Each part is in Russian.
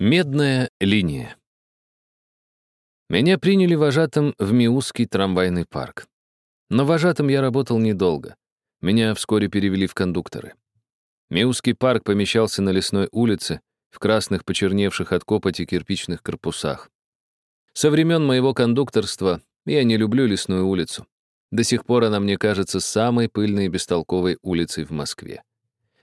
Медная линия. Меня приняли вожатым в Миусский трамвайный парк. Но вожатым я работал недолго. Меня вскоре перевели в кондукторы. Миусский парк помещался на лесной улице, в красных почерневших от копоти кирпичных корпусах. Со времен моего кондукторства я не люблю лесную улицу. До сих пор она мне кажется самой пыльной и бестолковой улицей в Москве.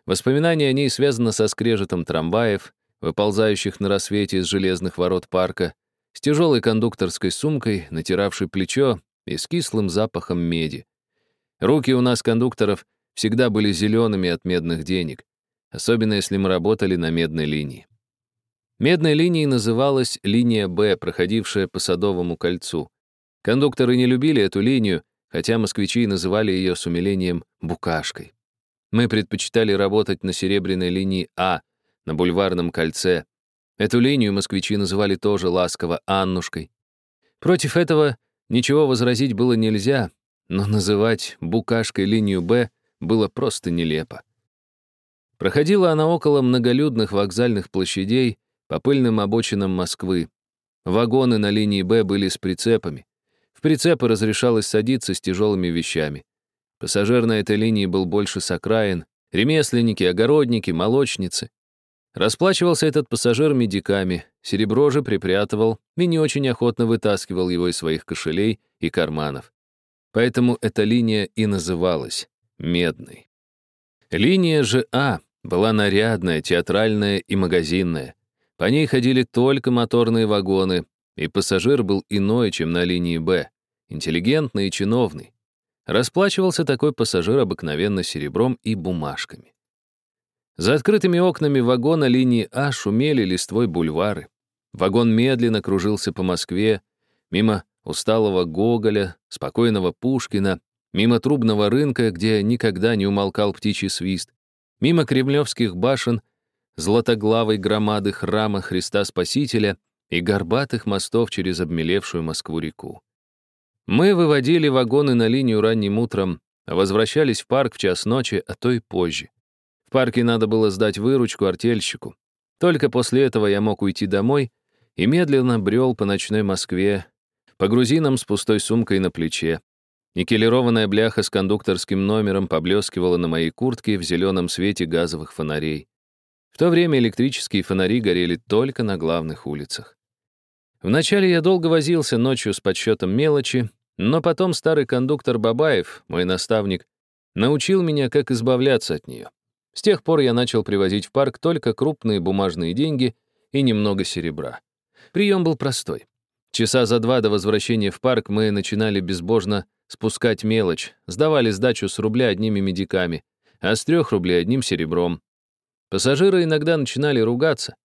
Воспоминания о ней связаны со скрежетом трамваев, выползающих на рассвете из железных ворот парка, с тяжелой кондукторской сумкой, натиравшей плечо и с кислым запахом меди. Руки у нас, кондукторов, всегда были зелеными от медных денег, особенно если мы работали на медной линии. Медной линией называлась линия «Б», проходившая по Садовому кольцу. Кондукторы не любили эту линию, хотя москвичи называли ее с умилением «букашкой». Мы предпочитали работать на серебряной линии А, на бульварном кольце. Эту линию москвичи называли тоже ласково Аннушкой. Против этого ничего возразить было нельзя, но называть букашкой линию «Б» было просто нелепо. Проходила она около многолюдных вокзальных площадей по пыльным обочинам Москвы. Вагоны на линии «Б» были с прицепами. В прицепы разрешалось садиться с тяжелыми вещами. Пассажир на этой линии был больше с ремесленники, огородники, молочницы. Расплачивался этот пассажир медиками, серебро же припрятывал и не очень охотно вытаскивал его из своих кошелей и карманов. Поэтому эта линия и называлась «медной». Линия же А была нарядная, театральная и магазинная. По ней ходили только моторные вагоны, и пассажир был иной, чем на линии Б, интеллигентный и чиновный. Расплачивался такой пассажир обыкновенно серебром и бумажками. За открытыми окнами вагона линии А шумели листвой бульвары. Вагон медленно кружился по Москве, мимо усталого Гоголя, спокойного Пушкина, мимо трубного рынка, где никогда не умолкал птичий свист, мимо кремлевских башен, златоглавой громады храма Христа Спасителя и горбатых мостов через обмелевшую Москву-реку. Мы выводили вагоны на линию ранним утром, возвращались в парк в час ночи, а то и позже. Парке надо было сдать выручку артельщику. Только после этого я мог уйти домой и медленно брел по ночной Москве, по грузинам с пустой сумкой на плече. Никелированная бляха с кондукторским номером поблескивала на моей куртке в зеленом свете газовых фонарей. В то время электрические фонари горели только на главных улицах. Вначале я долго возился ночью с подсчетом мелочи, но потом старый кондуктор Бабаев, мой наставник, научил меня, как избавляться от нее. С тех пор я начал привозить в парк только крупные бумажные деньги и немного серебра. Прием был простой. Часа за два до возвращения в парк мы начинали безбожно спускать мелочь, сдавали сдачу с рубля одними медиками, а с трех рублей одним серебром. Пассажиры иногда начинали ругаться.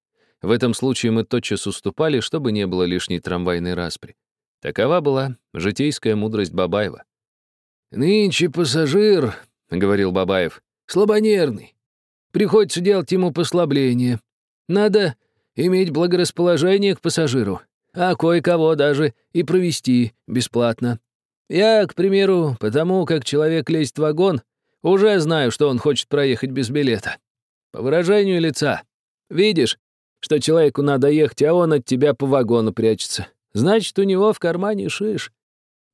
В этом случае мы тотчас уступали, чтобы не было лишней трамвайной распри. Такова была житейская мудрость Бабаева. «Нынче пассажир», — говорил Бабаев, — «слабонервный. Приходится делать ему послабление. Надо иметь благорасположение к пассажиру, а кое-кого даже и провести бесплатно. Я, к примеру, потому как человек лезет в вагон, уже знаю, что он хочет проехать без билета. По выражению лица. Видишь, что человеку надо ехать, а он от тебя по вагону прячется. Значит, у него в кармане шиш.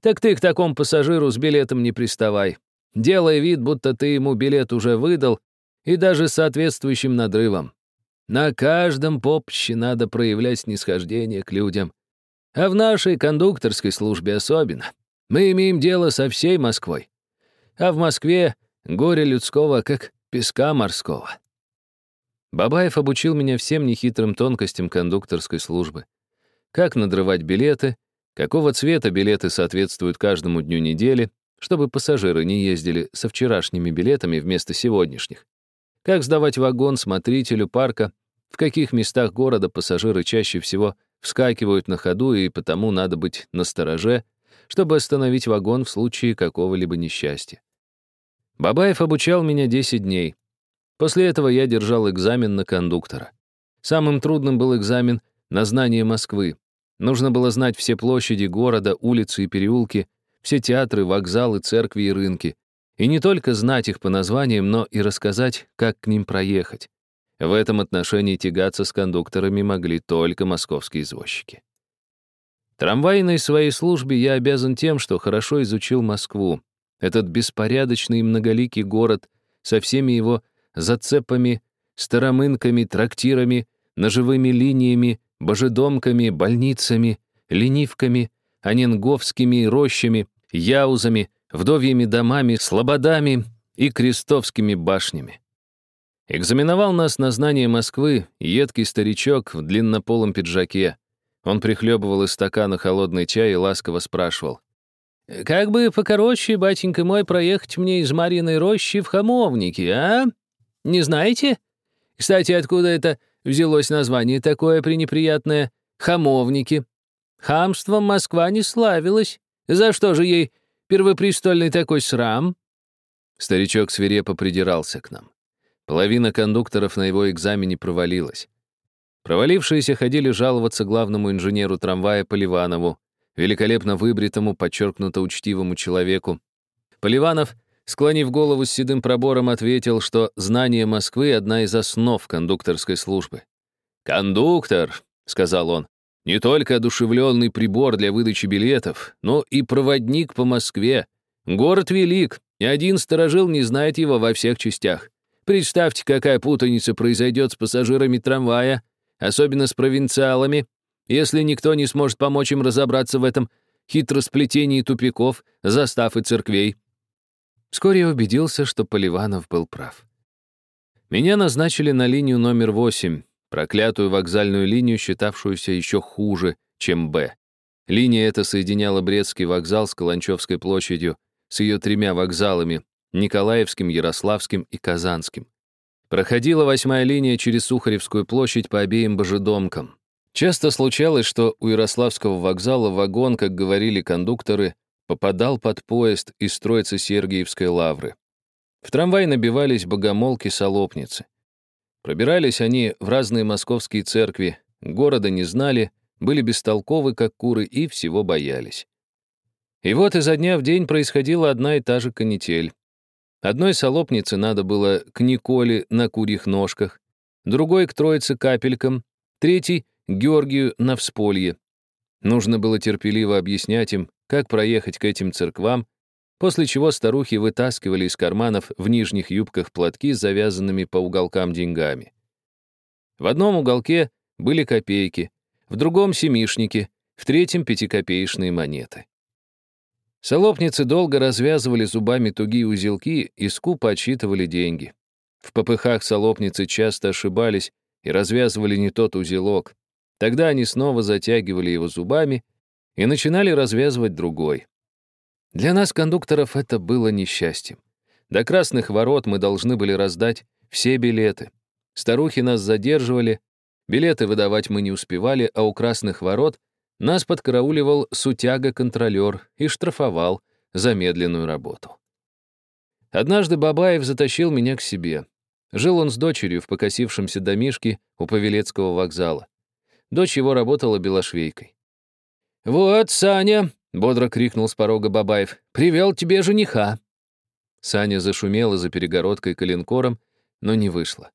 Так ты к такому пассажиру с билетом не приставай. Делай вид, будто ты ему билет уже выдал, и даже соответствующим надрывом. На каждом попще надо проявлять снисхождение к людям. А в нашей кондукторской службе особенно. Мы имеем дело со всей Москвой. А в Москве горе людского, как песка морского. Бабаев обучил меня всем нехитрым тонкостям кондукторской службы. Как надрывать билеты, какого цвета билеты соответствуют каждому дню недели, чтобы пассажиры не ездили со вчерашними билетами вместо сегодняшних как сдавать вагон смотрителю парка, в каких местах города пассажиры чаще всего вскакивают на ходу, и потому надо быть настороже, чтобы остановить вагон в случае какого-либо несчастья. Бабаев обучал меня 10 дней. После этого я держал экзамен на кондуктора. Самым трудным был экзамен на знание Москвы. Нужно было знать все площади города, улицы и переулки, все театры, вокзалы, церкви и рынки, и не только знать их по названиям, но и рассказать, как к ним проехать. В этом отношении тягаться с кондукторами могли только московские извозчики. Трамвайной своей службе я обязан тем, что хорошо изучил Москву, этот беспорядочный и многоликий город со всеми его зацепами, старомынками, трактирами, ножевыми линиями, божедомками, больницами, ленивками, аненговскими рощами, яузами, вдовьими домами, слободами и крестовскими башнями. Экзаменовал нас на знание Москвы едкий старичок в длиннополом пиджаке. Он прихлебывал из стакана холодный чай и ласково спрашивал. «Как бы покороче, батенька мой, проехать мне из Марьиной рощи в Хамовники, а? Не знаете? Кстати, откуда это взялось название такое пренеприятное «Хамовники»? Хамством Москва не славилась. За что же ей первопрестольный такой срам?» Старичок свирепо придирался к нам. Половина кондукторов на его экзамене провалилась. Провалившиеся ходили жаловаться главному инженеру трамвая Поливанову, великолепно выбритому, подчеркнуто учтивому человеку. Поливанов, склонив голову с седым пробором, ответил, что знание Москвы — одна из основ кондукторской службы. «Кондуктор», — сказал он, — «не только одушевленный прибор для выдачи билетов, но и проводник по Москве. Город велик, ни один сторожил не знает его во всех частях. Представьте, какая путаница произойдет с пассажирами трамвая, особенно с провинциалами, если никто не сможет помочь им разобраться в этом хитросплетении тупиков, застав и церквей. Вскоре я убедился, что Поливанов был прав. Меня назначили на линию номер 8, проклятую вокзальную линию, считавшуюся еще хуже, чем «Б». Линия эта соединяла Брестский вокзал с Каланчевской площадью, с ее тремя вокзалами — Николаевским, Ярославским и Казанским. Проходила восьмая линия через Сухаревскую площадь по обеим божедомкам. Часто случалось, что у Ярославского вокзала вагон, как говорили кондукторы, попадал под поезд из Троицы Сергиевской лавры. В трамвай набивались богомолки-солопницы. Пробирались они в разные московские церкви, города не знали, были бестолковы, как куры, и всего боялись. И вот изо дня в день происходила одна и та же канитель. Одной солопнице надо было к Николе на курьих ножках, другой — к Троице капелькам, третий — Георгию на всполье. Нужно было терпеливо объяснять им, как проехать к этим церквам, после чего старухи вытаскивали из карманов в нижних юбках платки с завязанными по уголкам деньгами. В одном уголке были копейки, в другом — семишники, в третьем — пятикопеечные монеты. Солопницы долго развязывали зубами тугие узелки и скупо отсчитывали деньги. В попыхах солопницы часто ошибались и развязывали не тот узелок. Тогда они снова затягивали его зубами и начинали развязывать другой. Для нас, кондукторов, это было несчастьем. До красных ворот мы должны были раздать все билеты. Старухи нас задерживали, билеты выдавать мы не успевали, а у красных ворот нас подкарауливал сутяга-контролер и штрафовал за медленную работу. Однажды Бабаев затащил меня к себе. Жил он с дочерью в покосившемся домишке у Павелецкого вокзала. Дочь его работала белошвейкой. «Вот, Саня!» — бодро крикнул с порога Бабаев. «Привел тебе жениха!» Саня зашумела за перегородкой коленкором, но не вышла.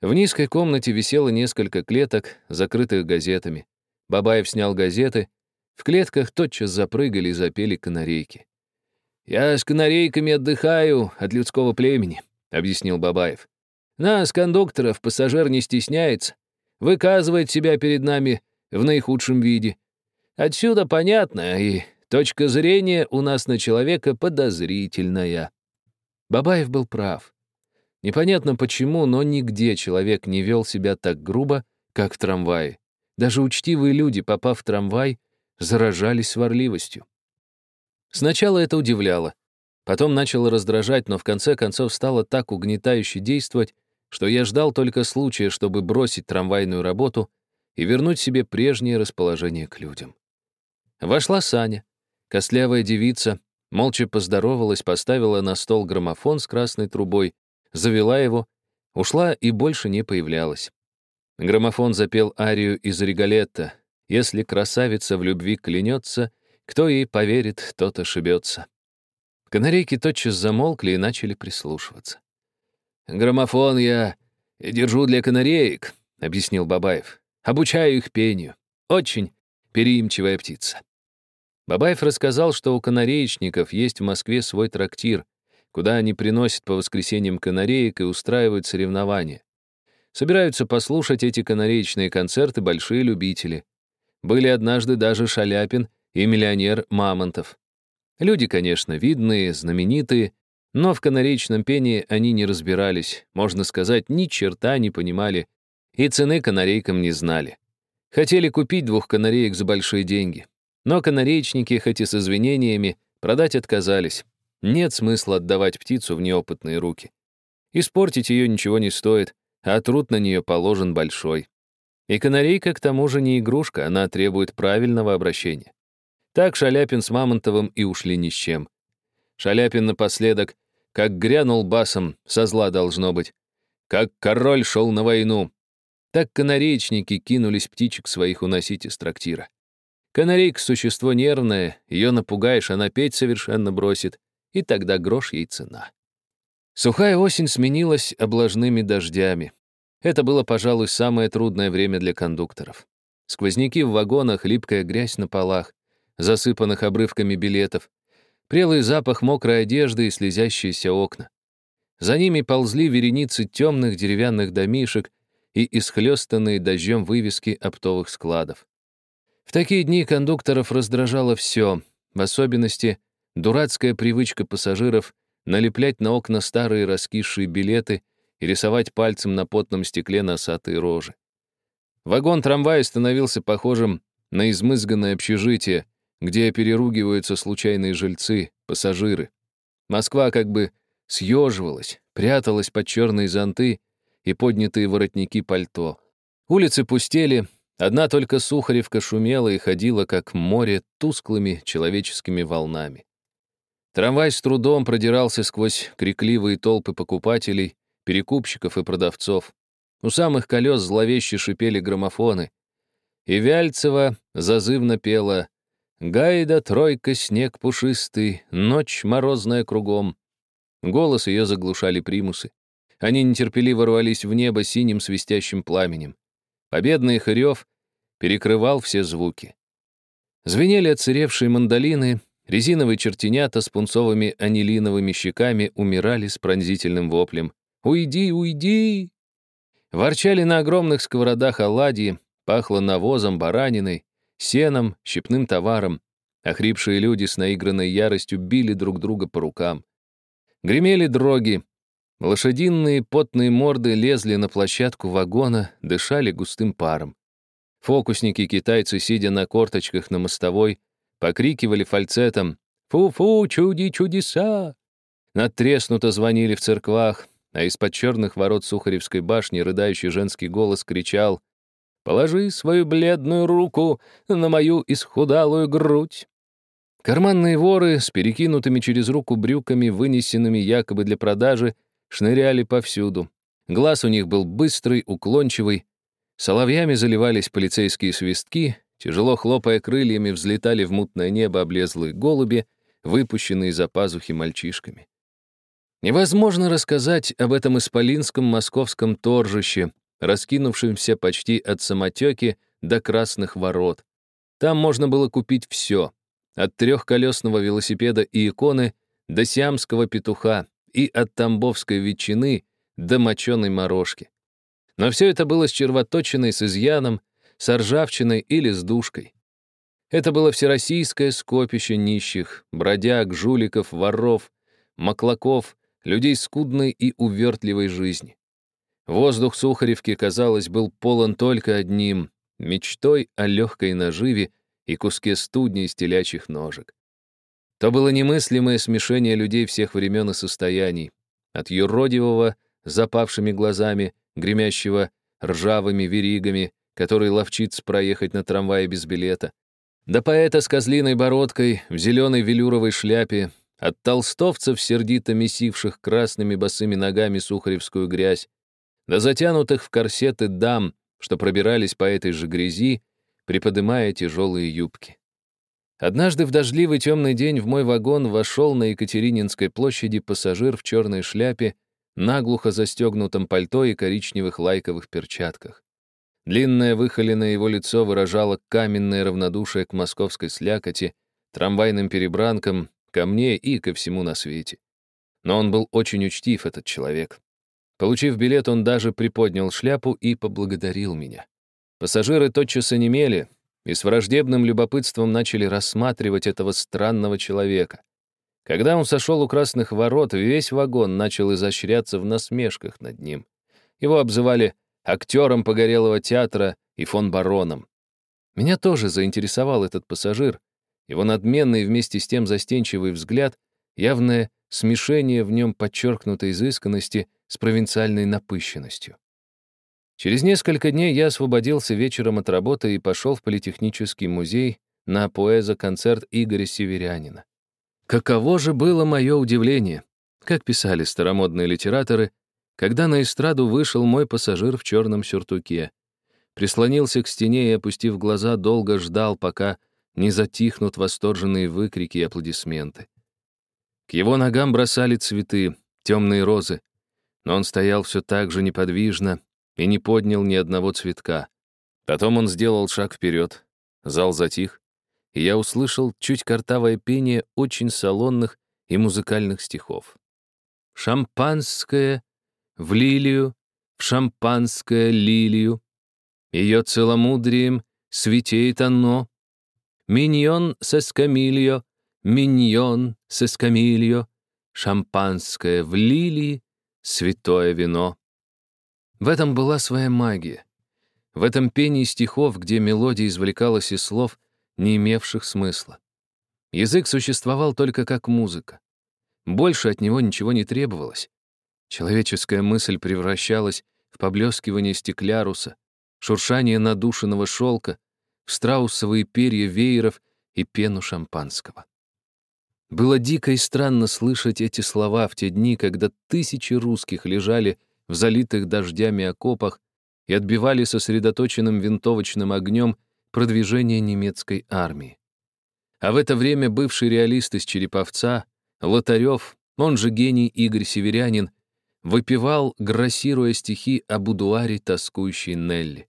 В низкой комнате висело несколько клеток, закрытых газетами. Бабаев снял газеты. В клетках тотчас запрыгали и запели канарейки. «Я с канарейками отдыхаю от людского племени», — объяснил Бабаев. «Нас, кондукторов, пассажир не стесняется выказывает себя перед нами в наихудшем виде. Отсюда понятно, и точка зрения у нас на человека подозрительная. Бабаев был прав. Непонятно почему, но нигде человек не вел себя так грубо, как в трамвае. Даже учтивые люди, попав в трамвай, заражались сварливостью. Сначала это удивляло, потом начало раздражать, но в конце концов стало так угнетающе действовать, что я ждал только случая, чтобы бросить трамвайную работу и вернуть себе прежнее расположение к людям. Вошла Саня, костлявая девица, молча поздоровалась, поставила на стол граммофон с красной трубой, завела его, ушла и больше не появлялась. Граммофон запел арию из Риголетта «Если красавица в любви клянется, кто ей поверит, тот ошибется». Канарейки тотчас замолкли и начали прислушиваться. «Граммофон я «Я держу для канареек», — объяснил Бабаев. «Обучаю их пению. Очень переимчивая птица». Бабаев рассказал, что у канареечников есть в Москве свой трактир, куда они приносят по воскресеньям канареек и устраивают соревнования. Собираются послушать эти канареечные концерты большие любители. Были однажды даже Шаляпин и миллионер Мамонтов. Люди, конечно, видные, знаменитые, но в канареечном пении они не разбирались, можно сказать, ни черта не понимали, и цены канарейкам не знали. Хотели купить двух канареек за большие деньги. Но канареечники, хоть и с извинениями, продать отказались. Нет смысла отдавать птицу в неопытные руки. Испортить ее ничего не стоит, а труд на нее положен большой. И канарейка, к тому же, не игрушка, она требует правильного обращения. Так Шаляпин с Мамонтовым и ушли ни с чем. Шаляпин напоследок, как грянул басом, со зла должно быть, как король шел на войну. Так канареечники кинулись птичек своих уносить из трактира. Канарейка — существо нервное, ее напугаешь, она петь совершенно бросит, и тогда грош ей цена. Сухая осень сменилась облажными дождями. Это было, пожалуй, самое трудное время для кондукторов. Сквозняки в вагонах, липкая грязь на полах, засыпанных обрывками билетов, прелый запах мокрой одежды и слезящиеся окна. За ними ползли вереницы темных деревянных домишек и исхлестанные дождем вывески оптовых складов. В такие дни кондукторов раздражало все, в особенности дурацкая привычка пассажиров налеплять на окна старые раскисшие билеты и рисовать пальцем на потном стекле носатые рожи. Вагон трамвая становился похожим на измызганное общежитие, где переругиваются случайные жильцы, пассажиры. Москва как бы съеживалась, пряталась под черные зонты и поднятые воротники пальто. Улицы пустели, Одна только Сухаревка шумела и ходила, как море, тусклыми человеческими волнами. Трамвай с трудом продирался сквозь крикливые толпы покупателей, перекупщиков и продавцов. У самых колес зловеще шипели граммофоны. И Вяльцева зазывно пела «Гайда, тройка, снег пушистый, ночь морозная кругом». Голос ее заглушали примусы. Они нетерпеливо рвались в небо синим свистящим пламенем. Победный их рев перекрывал все звуки. Звенели отсыревшие мандолины, резиновые чертенята с пунцовыми анилиновыми щеками умирали с пронзительным воплем. «Уйди, уйди!» Ворчали на огромных сковородах оладьи, пахло навозом, бараниной, сеном, щепным товаром. Охрипшие люди с наигранной яростью били друг друга по рукам. Гремели дроги, Лошадиные потные морды лезли на площадку вагона, дышали густым паром. Фокусники-китайцы, сидя на корточках на мостовой, покрикивали фальцетом «Фу-фу, чуди-чудеса!». Надтреснуто звонили в церквах, а из-под черных ворот Сухаревской башни рыдающий женский голос кричал «Положи свою бледную руку на мою исхудалую грудь». Карманные воры с перекинутыми через руку брюками, вынесенными якобы для продажи, шныряли повсюду. Глаз у них был быстрый, уклончивый. Соловьями заливались полицейские свистки, тяжело хлопая крыльями, взлетали в мутное небо облезлые голуби, выпущенные за пазухи мальчишками. Невозможно рассказать об этом исполинском московском торжище, раскинувшемся почти от самотеки до красных ворот. Там можно было купить все, от трехколесного велосипеда и иконы до сиамского петуха, и от тамбовской ветчины до моченой морожки. Но все это было с червоточиной, с изъяном, с ржавчиной или с душкой. Это было всероссийское скопище нищих, бродяг, жуликов, воров, маклаков, людей скудной и увертливой жизни. Воздух Сухаревки, казалось, был полон только одним — мечтой о легкой наживе и куске студни из телячьих ножек. То было немыслимое смешение людей всех времен и состояний, от юродивого, запавшими глазами, гремящего ржавыми веригами, который ловчится проехать на трамвае без билета, до поэта с козлиной бородкой в зеленой велюровой шляпе, от толстовцев, сердито месивших красными босыми ногами сухаревскую грязь, до затянутых в корсеты дам, что пробирались по этой же грязи, приподымая тяжелые юбки. Однажды в дождливый темный день в мой вагон вошел на Екатерининской площади пассажир в черной шляпе, наглухо застегнутом пальто и коричневых лайковых перчатках. Длинное выхоленное его лицо выражало каменное равнодушие к московской слякоти, трамвайным перебранкам, ко мне и ко всему на свете. Но он был очень учтив, этот человек. Получив билет, он даже приподнял шляпу и поблагодарил меня. Пассажиры тотчас онемели и с враждебным любопытством начали рассматривать этого странного человека. Когда он сошел у красных ворот, весь вагон начал изощряться в насмешках над ним. Его обзывали актером погорелого театра и фон бароном. Меня тоже заинтересовал этот пассажир. Его надменный вместе с тем застенчивый взгляд, явное смешение в нем подчеркнутой изысканности с провинциальной напыщенностью. Через несколько дней я освободился вечером от работы и пошел в Политехнический музей на поэзо-концерт Игоря Северянина. Каково же было мое удивление, как писали старомодные литераторы, когда на эстраду вышел мой пассажир в черном сюртуке. Прислонился к стене и, опустив глаза, долго ждал, пока не затихнут восторженные выкрики и аплодисменты. К его ногам бросали цветы, темные розы, но он стоял все так же неподвижно и не поднял ни одного цветка. Потом он сделал шаг вперед, зал затих, и я услышал чуть картавое пение очень салонных и музыкальных стихов. «Шампанское в лилию, в шампанское лилию. Ее целомудрием светеет оно. Миньон с эскамильо, миньон с эскамильо, шампанское в лилии, святое вино. В этом была своя магия. В этом пении стихов, где мелодия извлекалась из слов, не имевших смысла. Язык существовал только как музыка. Больше от него ничего не требовалось. Человеческая мысль превращалась в поблескивание стекляруса, шуршание надушенного шелка, в страусовые перья вееров и пену шампанского. Было дико и странно слышать эти слова в те дни, когда тысячи русских лежали в залитых дождями окопах и отбивали сосредоточенным винтовочным огнем продвижение немецкой армии. А в это время бывший реалист из Череповца, Лотарев, он же гений Игорь Северянин, выпивал, грассируя стихи о будуаре тоскующей Нелли.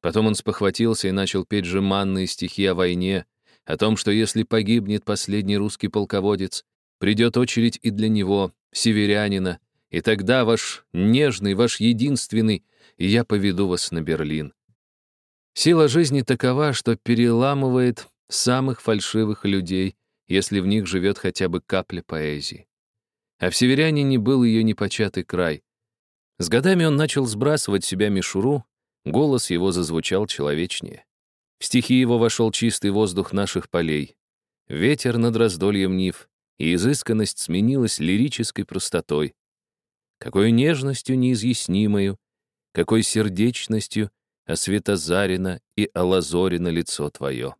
Потом он спохватился и начал петь жеманные стихи о войне, о том, что если погибнет последний русский полководец, придет очередь и для него, северянина, и тогда ваш нежный, ваш единственный, я поведу вас на Берлин. Сила жизни такова, что переламывает самых фальшивых людей, если в них живет хотя бы капля поэзии а в северянине был ее непочатый край. С годами он начал сбрасывать себя мишуру, голос его зазвучал человечнее. В стихи его вошел чистый воздух наших полей, ветер над раздольем нив, и изысканность сменилась лирической простотой. Какой нежностью неизъяснимою, какой сердечностью осветозарено и олазорено лицо твое.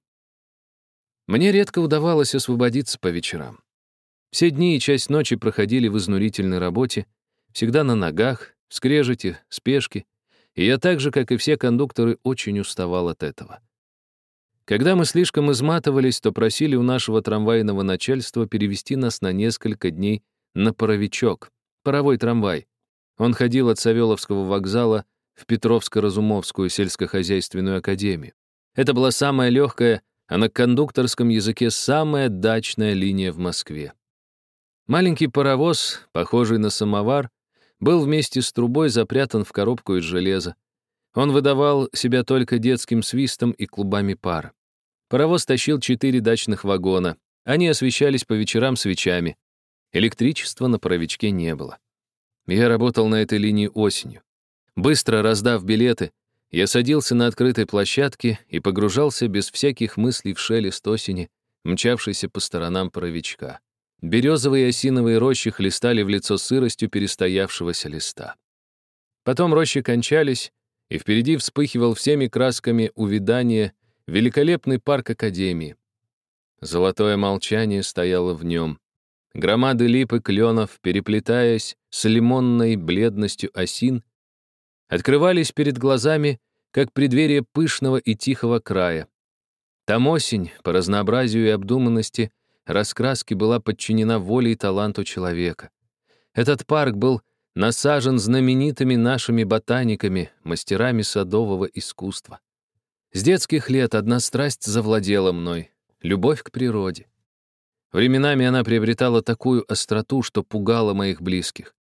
Мне редко удавалось освободиться по вечерам. Все дни и часть ночи проходили в изнурительной работе, всегда на ногах, в скрежете, спешке, и я так же, как и все кондукторы, очень уставал от этого. Когда мы слишком изматывались, то просили у нашего трамвайного начальства перевести нас на несколько дней на паровичок, паровой трамвай. Он ходил от Савеловского вокзала в Петровско-Разумовскую сельскохозяйственную академию. Это была самая легкая, а на кондукторском языке самая дачная линия в Москве. Маленький паровоз, похожий на самовар, был вместе с трубой запрятан в коробку из железа. Он выдавал себя только детским свистом и клубами пара. Паровоз тащил четыре дачных вагона. Они освещались по вечерам свечами. Электричества на паровичке не было. Я работал на этой линии осенью. Быстро раздав билеты, я садился на открытой площадке и погружался без всяких мыслей в шелест осени, мчавшийся по сторонам паровичка. Березовые и осиновые рощи хлестали в лицо сыростью перестоявшегося листа. Потом рощи кончались, и впереди вспыхивал всеми красками увядания великолепный парк Академии. Золотое молчание стояло в нем. Громады лип и кленов, переплетаясь с лимонной бледностью осин, открывались перед глазами, как преддверие пышного и тихого края. Там осень, по разнообразию и обдуманности — раскраски была подчинена воле и таланту человека. Этот парк был насажен знаменитыми нашими ботаниками, мастерами садового искусства. С детских лет одна страсть завладела мной — любовь к природе. Временами она приобретала такую остроту, что пугала моих близких.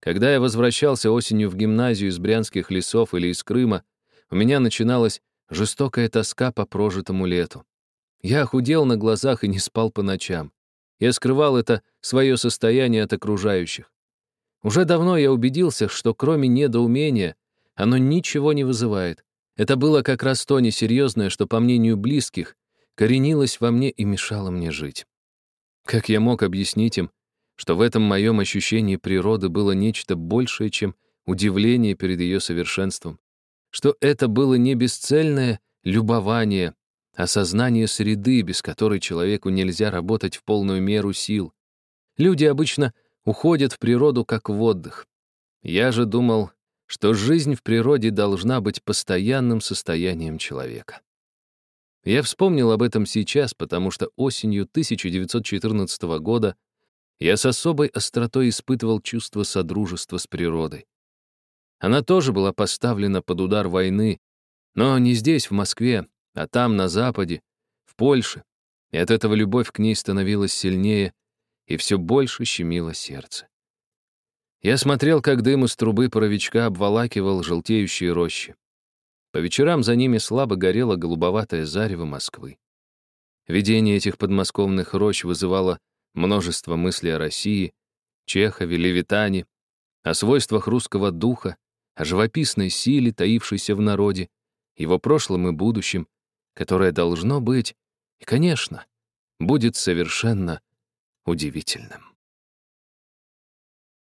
Когда я возвращался осенью в гимназию из брянских лесов или из Крыма, у меня начиналась жестокая тоска по прожитому лету. Я охудел на глазах и не спал по ночам. Я скрывал это свое состояние от окружающих. Уже давно я убедился, что кроме недоумения оно ничего не вызывает. Это было как раз то несерьезное, что, по мнению близких, коренилось во мне и мешало мне жить. Как я мог объяснить им, что в этом моем ощущении природы было нечто большее, чем удивление перед ее совершенством, что это было не бесцельное любование, а сознание среды, без которой человеку нельзя работать в полную меру сил. Люди обычно уходят в природу как в отдых. Я же думал, что жизнь в природе должна быть постоянным состоянием человека. Я вспомнил об этом сейчас, потому что осенью 1914 года я с особой остротой испытывал чувство содружества с природой. Она тоже была поставлена под удар войны, но не здесь, в Москве, а там, на Западе, в Польше. И от этого любовь к ней становилась сильнее и все больше щемило сердце. Я смотрел, как дым из трубы паровичка обволакивал желтеющие рощи. По вечерам за ними слабо горело голубоватое зарево Москвы. Видение этих подмосковных рощ вызывало множество мыслей о России, Чехове, Левитане, о свойствах русского духа, о живописной силе, таившейся в народе, его прошлом и будущем, которое должно быть, и, конечно, будет совершенно удивительным.